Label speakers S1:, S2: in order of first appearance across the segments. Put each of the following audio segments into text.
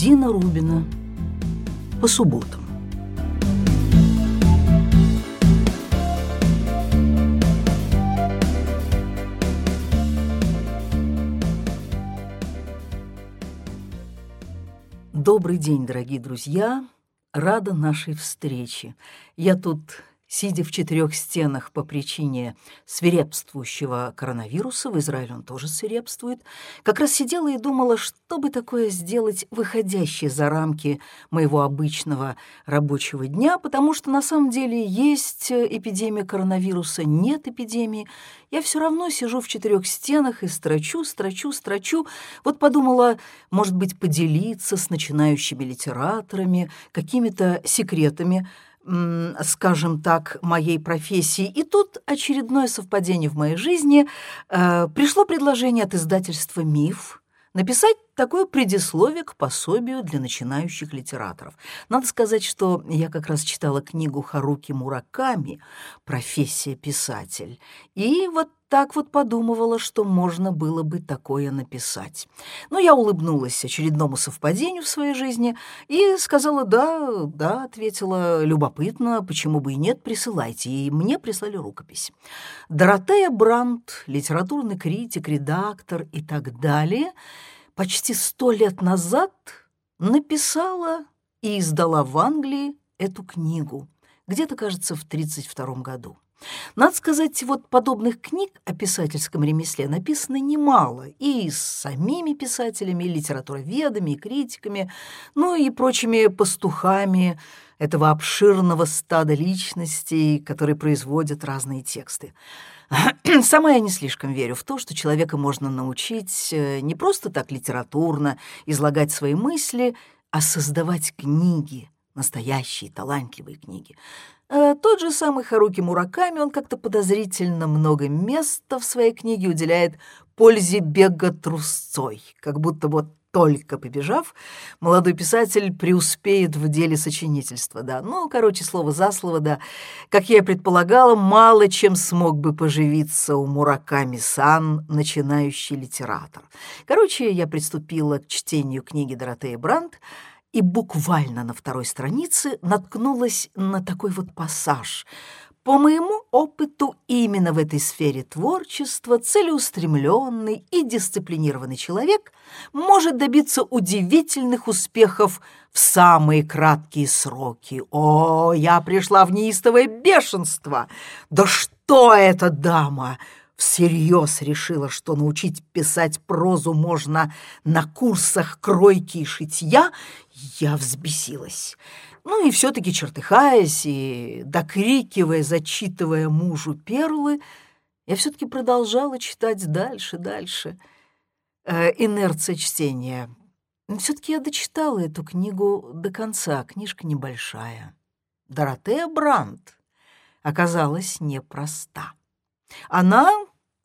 S1: Дина Рубина. По субботам. Добрый день, дорогие друзья! Рада нашей встрече. Я тут сидя в четырех стенах по причине свирепствующего коронавируса, в Израиле он тоже свирепствует, как раз сидела и думала, что бы такое сделать, выходящее за рамки моего обычного рабочего дня, потому что на самом деле есть эпидемия коронавируса, нет эпидемии. Я все равно сижу в четырех стенах и строчу, строчу, строчу. Вот подумала, может быть, поделиться с начинающими литераторами какими-то секретами, скажем так, моей профессии. И тут очередное совпадение в моей жизни. Э, пришло предложение от издательства «Миф» написать такое предисловие к пособию для начинающих литераторов. Надо сказать, что я как раз читала книгу Харуки Мураками «Профессия писатель». И вот так вот подумывала, что можно было бы такое написать. Но я улыбнулась очередному совпадению в своей жизни и сказала «да, да», ответила «любопытно, почему бы и нет, присылайте». И мне прислали рукопись. Доротея Брандт, литературный критик, редактор и так далее, почти сто лет назад написала и издала в Англии эту книгу, где-то, кажется, в 1932 году. Надо сказать, вот подобных книг о писательском ремесле написано немало, и с самими писателями, и литературоведами, и критиками, ну и прочими пастухами этого обширного стада личностей, которые производят разные тексты. Сама я не слишком верю в то, что человека можно научить э, не просто так литературно излагать свои мысли, а создавать книги, настоящие талантливые книги. А тот же самый Харуки Мураками, он как-то подозрительно много места в своей книге уделяет пользе бега трусцой, как будто вот только побежав, молодой писатель преуспеет в деле сочинительства, да. Ну, короче, слово за слово, да. Как я и предполагала, мало чем смог бы поживиться у Мураками-сан, начинающий литератор. Короче, я приступила к чтению книги Доротеи Брандт, и буквально на второй странице наткнулась на такой вот пассаж. По моему опыту, именно в этой сфере творчества целеустремленный и дисциплинированный человек может добиться удивительных успехов в самые краткие сроки. О, я пришла в неистовое бешенство! Да что это, дама! всерьез решила, что научить писать прозу можно на курсах кройки и шитья, я взбесилась. Ну и все-таки чертыхаясь и докрикивая, зачитывая мужу перлы, я все-таки продолжала читать дальше, дальше. Э, инерция чтения. Все-таки я дочитала эту книгу до конца, книжка небольшая. Доротея Брандт оказалась непроста. Она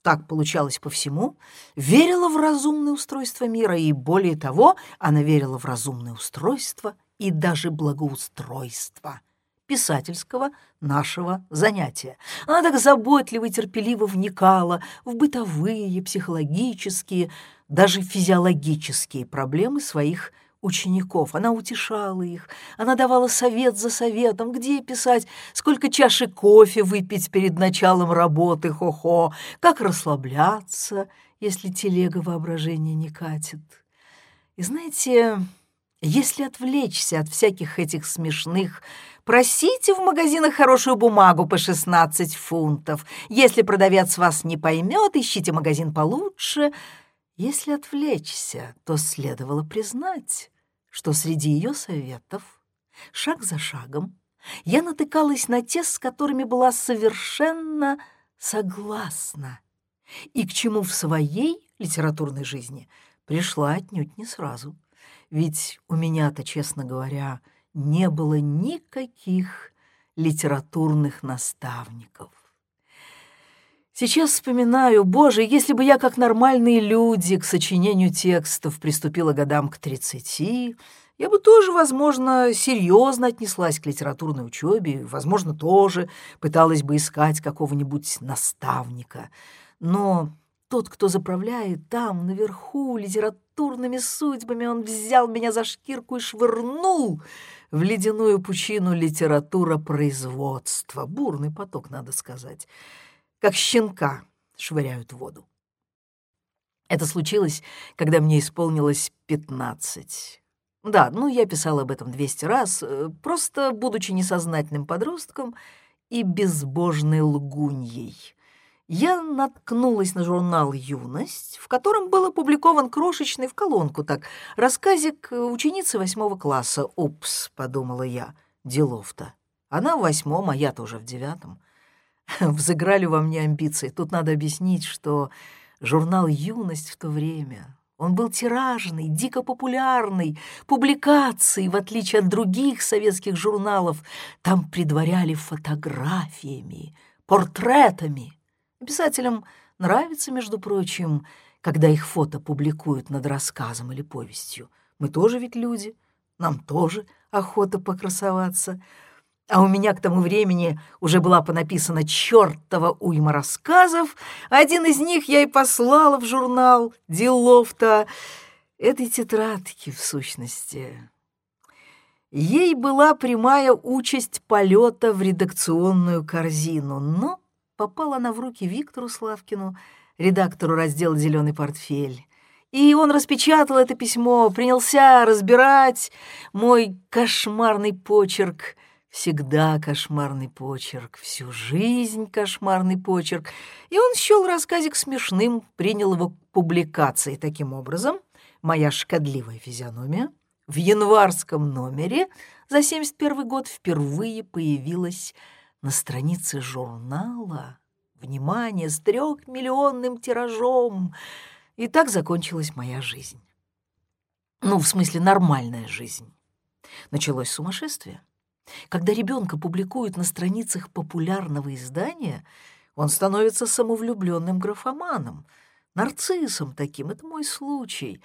S1: так получалось по всему, верила в разумное устройство мира, и более того, она верила в разумное устройство и даже благоустройство писательского нашего занятия. Она так заботливо и терпеливо вникала в бытовые, психологические, даже физиологические проблемы своих учеников. Она утешала их, она давала совет за советом, где писать, сколько чашек кофе выпить перед началом работы, хо-хо, как расслабляться, если телега воображения не катит. И знаете, если отвлечься от всяких этих смешных Просите в магазинах хорошую бумагу по 16 фунтов. Если продавец вас не поймет, ищите магазин получше. Если отвлечься, то следовало признать, что среди ее советов, шаг за шагом, я натыкалась на те, с которыми была совершенно согласна, и к чему в своей литературной жизни пришла отнюдь не сразу. Ведь у меня-то, честно говоря, не было никаких литературных наставников. Сейчас вспоминаю, боже, если бы я, как нормальные люди, к сочинению текстов приступила годам к тридцати, я бы тоже, возможно, серьезно отнеслась к литературной учебе, возможно, тоже пыталась бы искать какого-нибудь наставника. Но тот, кто заправляет там, наверху, литературой, литературными судьбами он взял меня за шкирку и швырнул в ледяную пучину литература производства. Бурный поток, надо сказать. Как щенка швыряют воду. Это случилось, когда мне исполнилось пятнадцать. Да, ну я писала об этом 200 раз, э, просто будучи несознательным подростком и безбожной лгуньей. Я наткнулась на журнал «Юность», в котором был опубликован крошечный в колонку так рассказик ученицы восьмого класса. «Упс», — подумала я, — делов-то. Она в восьмом, а я тоже в девятом. Взыграли во мне амбиции. Тут надо объяснить, что журнал «Юность» в то время он был тиражный, дико популярный, публикации, в отличие от других советских журналов, там предваряли фотографиями, портретами. Писателям нравится, между прочим, когда их фото публикуют над рассказом или повестью. Мы тоже ведь люди, нам тоже охота покрасоваться — а у меня к тому времени уже была понаписана чертова уйма рассказов. Один из них я и послала в журнал «Делов-то». Этой тетрадки, в сущности. Ей была прямая участь полета в редакционную корзину, но попала она в руки Виктору Славкину, редактору раздела «Зеленый портфель». И он распечатал это письмо, принялся разбирать мой кошмарный почерк — Всегда кошмарный почерк, всю жизнь кошмарный почерк. И он счел рассказик смешным, принял его к публикации. Таким образом, моя шкодливая физиономия в январском номере за 71 год впервые появилась на странице журнала. Внимание, с трехмиллионным тиражом. И так закончилась моя жизнь. Ну, в смысле, нормальная жизнь. Началось сумасшествие. Когда ребенка публикуют на страницах популярного издания, он становится самовлюбленным графоманом, нарциссом таким. Это мой случай.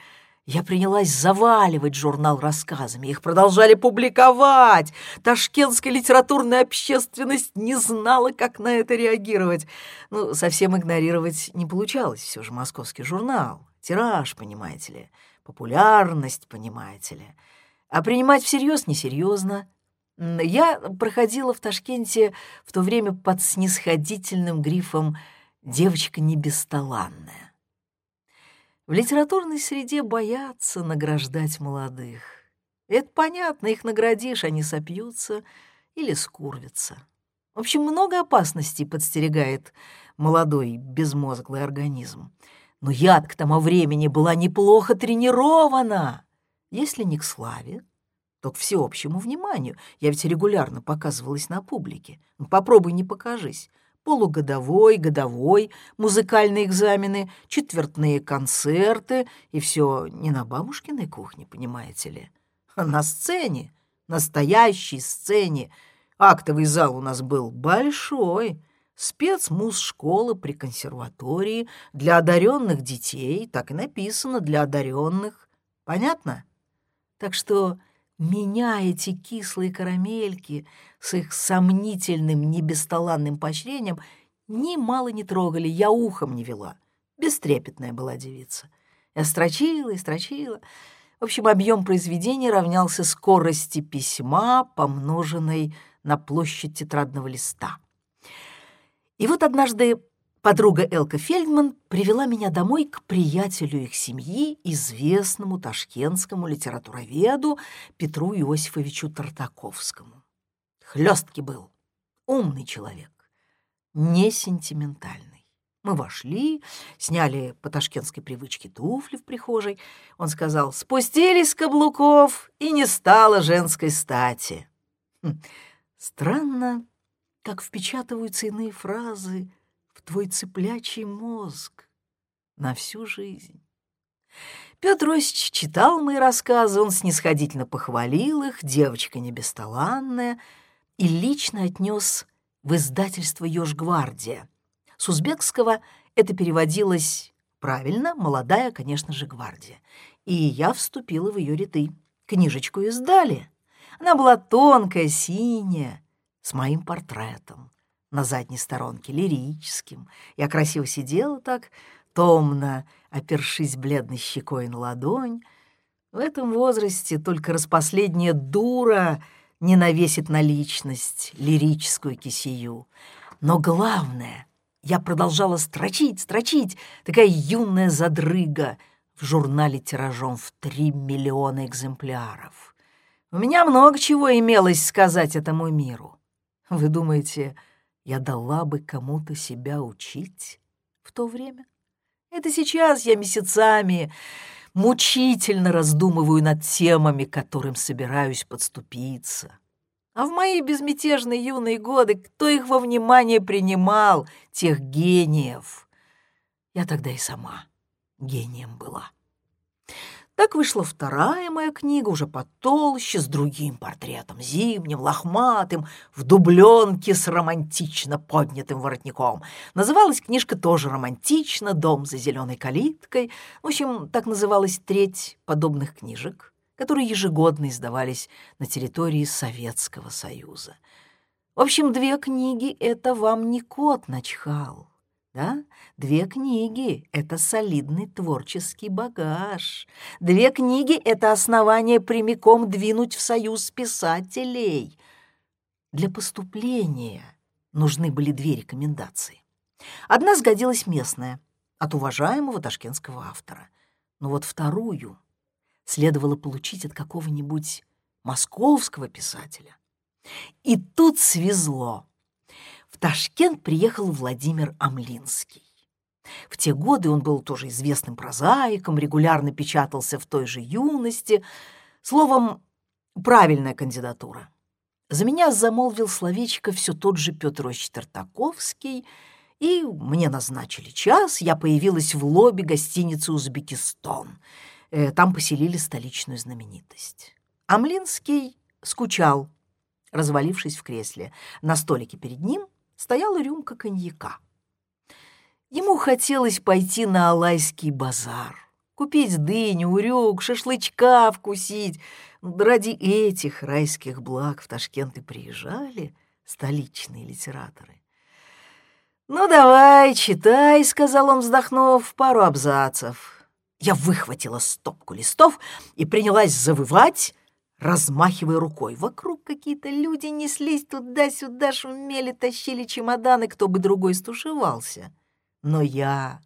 S1: Я принялась заваливать журнал рассказами, их продолжали публиковать. Ташкентская литературная общественность не знала, как на это реагировать. Ну, совсем игнорировать не получалось, все же московский журнал, тираж, понимаете ли, популярность, понимаете ли. А принимать всерьез несерьезно, я проходила в Ташкенте в то время под снисходительным грифом «девочка не бесталанная». В литературной среде боятся награждать молодых. Это понятно, их наградишь, они сопьются или скурвятся. В общем, много опасностей подстерегает молодой безмозглый организм. Но я к тому времени была неплохо тренирована, если не к славе, то к всеобщему вниманию. Я ведь регулярно показывалась на публике. Ну, попробуй не покажись. Полугодовой, годовой, музыкальные экзамены, четвертные концерты. И все не на бабушкиной кухне, понимаете ли, а на сцене, настоящей сцене. Актовый зал у нас был большой, спецмуз-школа при консерватории для одаренных детей, так и написано, для одаренных. Понятно? Так что меня эти кислые карамельки с их сомнительным, небесталанным поощрением немало не трогали, я ухом не вела. Бестрепетная была девица. Я строчила и строчила. В общем, объем произведения равнялся скорости письма, помноженной на площадь тетрадного листа. И вот однажды Подруга Элка Фельдман привела меня домой к приятелю их семьи, известному ташкентскому литературоведу Петру Иосифовичу Тартаковскому. Хлесткий был, умный человек, не сентиментальный. Мы вошли, сняли по ташкентской привычке туфли в прихожей. Он сказал, спустились с каблуков, и не стало женской стати. Хм, странно, как впечатываются иные фразы твой цыплячий мозг на всю жизнь. Петр Осич читал мои рассказы, он снисходительно похвалил их, девочка не бесталанная, и лично отнес в издательство «Ёж-гвардия». С узбекского это переводилось правильно, молодая, конечно же, гвардия. И я вступила в ее ряды. Книжечку издали. Она была тонкая, синяя, с моим портретом на задней сторонке, лирическим. Я красиво сидела так, томно опершись бледной щекой на ладонь. В этом возрасте только распоследняя дура не навесит на личность лирическую кисею. Но главное, я продолжала строчить, строчить, такая юная задрыга в журнале тиражом в три миллиона экземпляров. У меня много чего имелось сказать этому миру. Вы думаете, я дала бы кому-то себя учить в то время? Это сейчас я месяцами мучительно раздумываю над темами, которым собираюсь подступиться. А в мои безмятежные юные годы кто их во внимание принимал, тех гениев? Я тогда и сама гением была. Так вышла вторая моя книга, уже потолще, с другим портретом, зимним, лохматым, в дубленке с романтично поднятым воротником. Называлась книжка тоже романтично «Дом за зеленой калиткой». В общем, так называлась треть подобных книжек, которые ежегодно издавались на территории Советского Союза. В общем, две книги — это вам не кот начхал. Да? Две книги — это солидный творческий багаж. Две книги — это основание прямиком двинуть в союз писателей. Для поступления нужны были две рекомендации. Одна сгодилась местная, от уважаемого ташкентского автора. Но вот вторую следовало получить от какого-нибудь московского писателя. И тут свезло Ташкент приехал Владимир Амлинский. В те годы он был тоже известным прозаиком, регулярно печатался в той же юности. Словом, правильная кандидатура. За меня замолвил словечко все тот же Петр Ильич Тартаковский, и мне назначили час, я появилась в лобби гостиницы «Узбекистан». Э, там поселили столичную знаменитость. Амлинский скучал, развалившись в кресле. На столике перед ним стояла рюмка коньяка. Ему хотелось пойти на Алайский базар, купить дыню, урюк, шашлычка вкусить. Ради этих райских благ в Ташкент и приезжали столичные литераторы. «Ну, давай, читай», — сказал он, вздохнув, — «пару абзацев». Я выхватила стопку листов и принялась завывать, размахивая рукой. Вокруг какие-то люди неслись туда-сюда, шумели, тащили чемоданы, кто бы другой стушевался. Но я...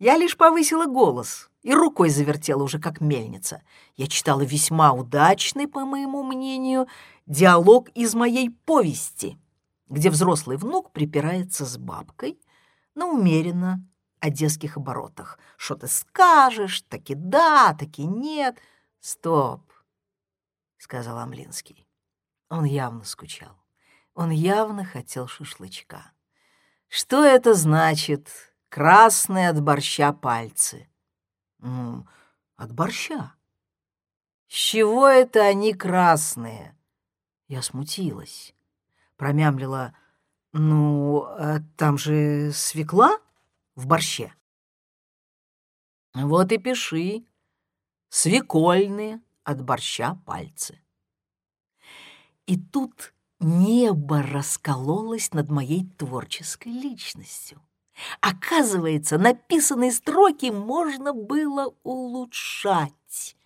S1: Я лишь повысила голос и рукой завертела уже как мельница. Я читала весьма удачный, по моему мнению, диалог из моей повести, где взрослый внук припирается с бабкой, но умеренно, о детских оборотах. Что ты скажешь, таки да, таки нет. Стоп, — сказал Амлинский. Он явно скучал. Он явно хотел шашлычка. «Что это значит? Красные от борща пальцы?» «Ну, от борща». «С чего это они красные?» Я смутилась. Промямлила. «Ну, а там же свекла в борще». «Вот и пиши. Свекольные» от борща пальцы. И тут небо раскололось над моей творческой личностью. Оказывается, написанные строки можно было улучшать.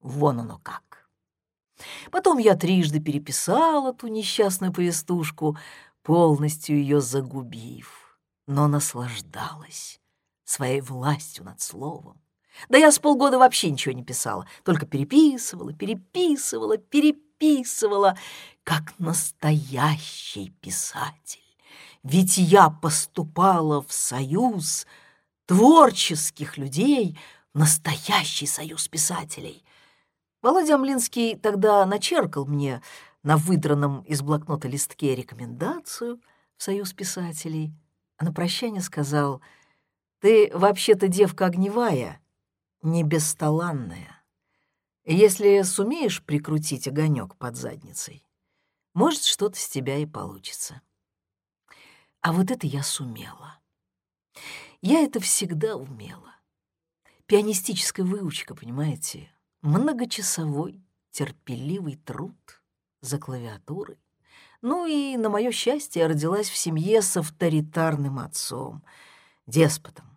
S1: Вон оно как. Потом я трижды переписала ту несчастную повестушку, полностью ее загубив, но наслаждалась своей властью над словом. Да я с полгода вообще ничего не писала, только переписывала, переписывала, переписывала, как настоящий писатель. Ведь я поступала в союз творческих людей, настоящий союз писателей. Володя Амлинский тогда начеркал мне на выдранном из блокнота листке рекомендацию в союз писателей, а на прощание сказал, «Ты вообще-то девка огневая, не бесталанная. Если сумеешь прикрутить огонек под задницей, может, что-то с тебя и получится. А вот это я сумела. Я это всегда умела. Пианистическая выучка, понимаете, многочасовой, терпеливый труд за клавиатурой. Ну и, на мое счастье, я родилась в семье с авторитарным отцом, деспотом,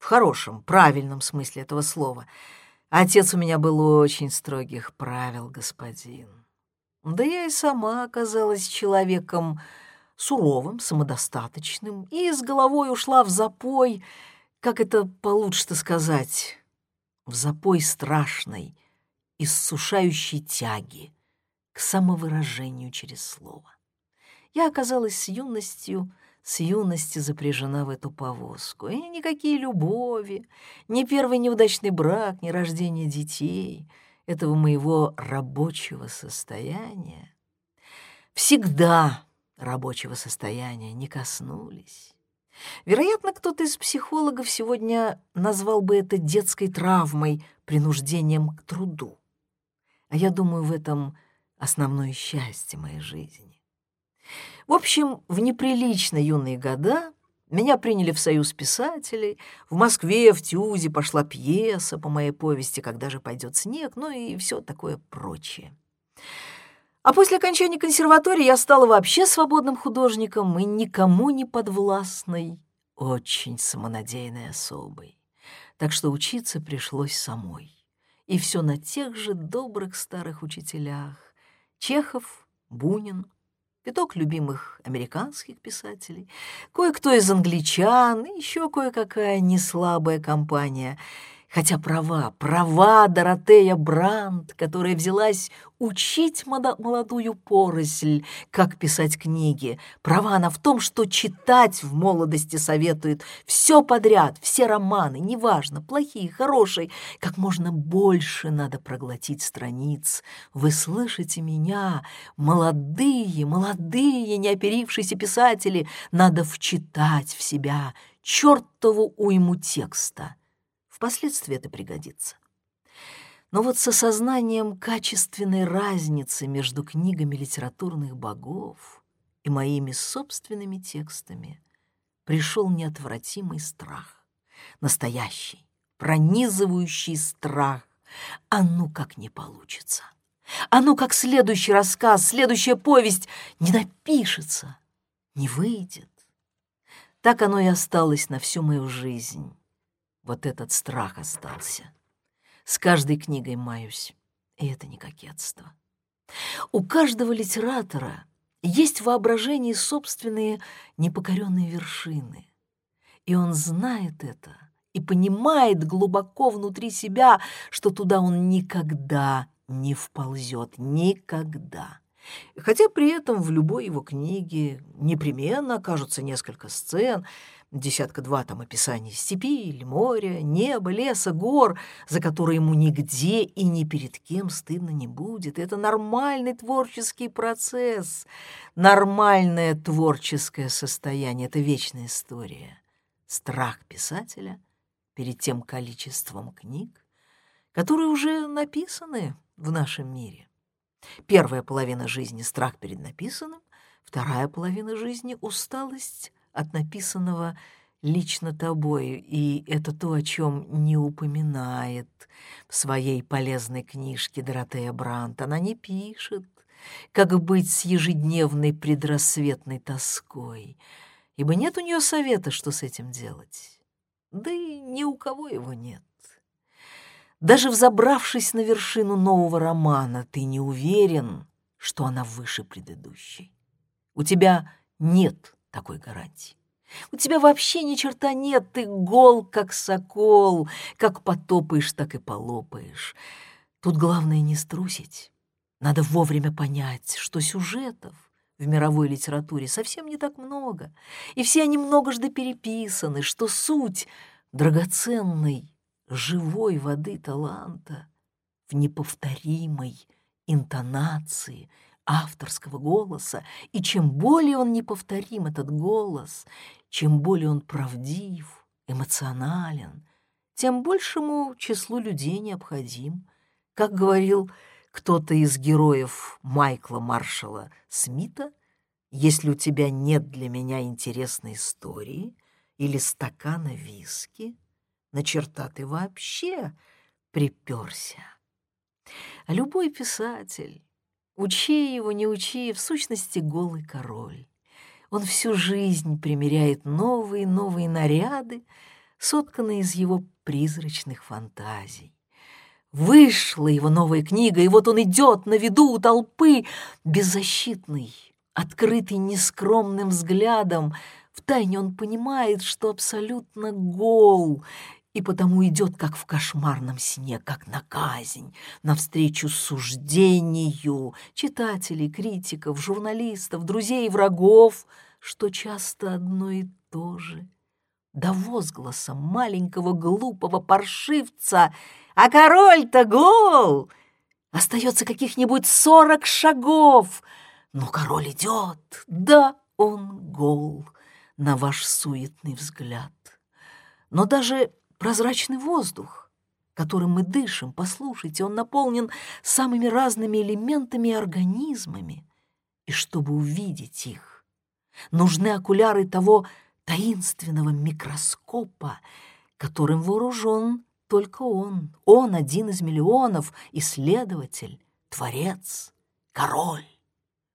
S1: в хорошем, правильном смысле этого слова. Отец у меня был очень строгих правил, господин. Да я и сама оказалась человеком суровым, самодостаточным, и с головой ушла в запой, как это получше сказать, в запой страшной, иссушающей тяги к самовыражению через слово. Я оказалась с юностью с юности запряжена в эту повозку. И никакие любови, ни первый неудачный брак, ни рождение детей, этого моего рабочего состояния, всегда рабочего состояния не коснулись. Вероятно, кто-то из психологов сегодня назвал бы это детской травмой, принуждением к труду. А я думаю, в этом основное счастье моей жизни. В общем, в неприлично юные года меня приняли в союз писателей. В Москве, в Тюзе пошла пьеса по моей повести «Когда же пойдет снег», ну и все такое прочее. А после окончания консерватории я стала вообще свободным художником и никому не подвластной, очень самонадеянной особой. Так что учиться пришлось самой. И все на тех же добрых старых учителях. Чехов, Бунин, пяток любимых американских писателей, кое-кто из англичан еще кое-какая неслабая компания — Хотя права, права Доротея Брандт, которая взялась учить молодую поросль, как писать книги. Права она в том, что читать в молодости советует все подряд, все романы, неважно, плохие, хорошие, как можно больше надо проглотить страниц. Вы слышите меня, молодые, молодые, неоперившиеся писатели, надо вчитать в себя чертову уйму текста Впоследствии это пригодится. Но вот с осознанием качественной разницы между книгами литературных богов и моими собственными текстами пришел неотвратимый страх. Настоящий, пронизывающий страх. А ну как не получится. А ну как следующий рассказ, следующая повесть не напишется, не выйдет. Так оно и осталось на всю мою жизнь вот этот страх остался. С каждой книгой маюсь, и это не кокетство. У каждого литератора есть в воображении собственные непокоренные вершины. И он знает это и понимает глубоко внутри себя, что туда он никогда не вползет, никогда. Хотя при этом в любой его книге непременно окажутся несколько сцен — десятка-два там описаний степи или моря, неба, леса, гор, за которые ему нигде и ни перед кем стыдно не будет. Это нормальный творческий процесс, нормальное творческое состояние, это вечная история. Страх писателя перед тем количеством книг, которые уже написаны в нашем мире. Первая половина жизни — страх перед написанным, вторая половина жизни — усталость от написанного лично тобой, и это то, о чем не упоминает в своей полезной книжке Доротея Брант. Она не пишет, как быть с ежедневной предрассветной тоской, ибо нет у нее совета, что с этим делать. Да и ни у кого его нет. Даже взобравшись на вершину нового романа, ты не уверен, что она выше предыдущей. У тебя нет такой гарантии. У тебя вообще ни черта нет, ты гол, как сокол, как потопаешь, так и полопаешь. Тут главное не струсить. Надо вовремя понять, что сюжетов в мировой литературе совсем не так много, и все они многожды переписаны, что суть драгоценной живой воды таланта в неповторимой интонации — авторского голоса, и чем более он неповторим, этот голос, чем более он правдив, эмоционален, тем большему числу людей необходим. Как говорил кто-то из героев Майкла Маршала Смита, если у тебя нет для меня интересной истории или стакана виски, на черта ты вообще приперся. А любой писатель, Учи его, не учи, в сущности голый король. Он всю жизнь примеряет новые новые наряды, сотканная из его призрачных фантазий. Вышла его новая книга, и вот он идет на виду у толпы, беззащитный, открытый нескромным взглядом. Втайне он понимает, что абсолютно гол, и потому идет, как в кошмарном сне, как на казнь, навстречу суждению читателей, критиков, журналистов, друзей и врагов, что часто одно и то же. До возгласа маленького глупого паршивца — а король-то гол! Остается каких-нибудь сорок шагов, но король идет, да он гол, на ваш суетный взгляд. Но даже прозрачный воздух, которым мы дышим, послушайте, он наполнен самыми разными элементами и организмами. И чтобы увидеть их, нужны окуляры того таинственного микроскопа, которым вооружен только он, он один из миллионов, исследователь, творец, король.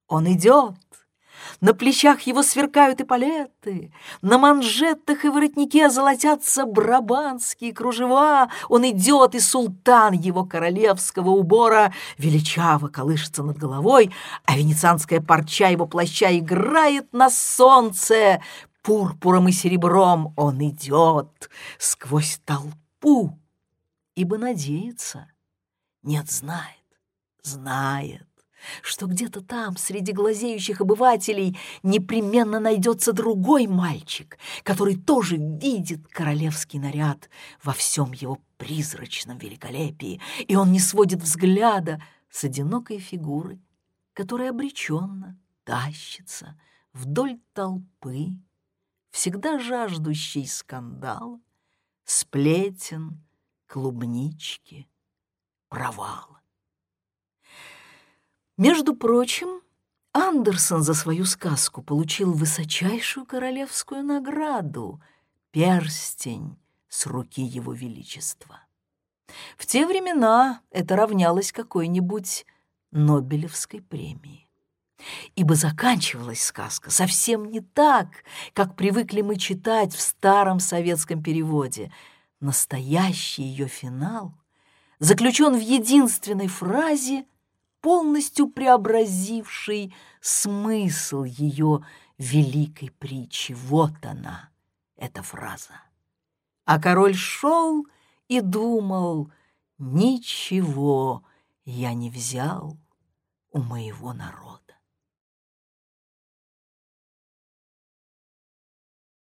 S1: Он идет, на плечах его сверкают эполеты, на манжетах и воротнике золотятся брабанские кружева. Он идет, и султан его королевского убора величаво колышется над головой, а венецианская парча его плаща играет на солнце. Пурпуром и серебром он идет сквозь толпу ибо надеется. Нет, знает, знает, что где-то там, среди глазеющих обывателей, непременно найдется другой мальчик, который тоже видит королевский наряд во всем его призрачном великолепии, и он не сводит взгляда с одинокой фигуры, которая обреченно тащится вдоль толпы, всегда жаждущей скандала, сплетен, клубнички, провал. Между прочим, Андерсон за свою сказку получил высочайшую королевскую награду — перстень с руки его величества. В те времена это равнялось какой-нибудь Нобелевской премии. Ибо заканчивалась сказка совсем не так, как привыкли мы читать в старом советском переводе — Настоящий ее финал заключен в единственной фразе, полностью преобразившей смысл ее великой притчи. Вот она, эта фраза. А король шел и думал, ничего я не взял у моего народа.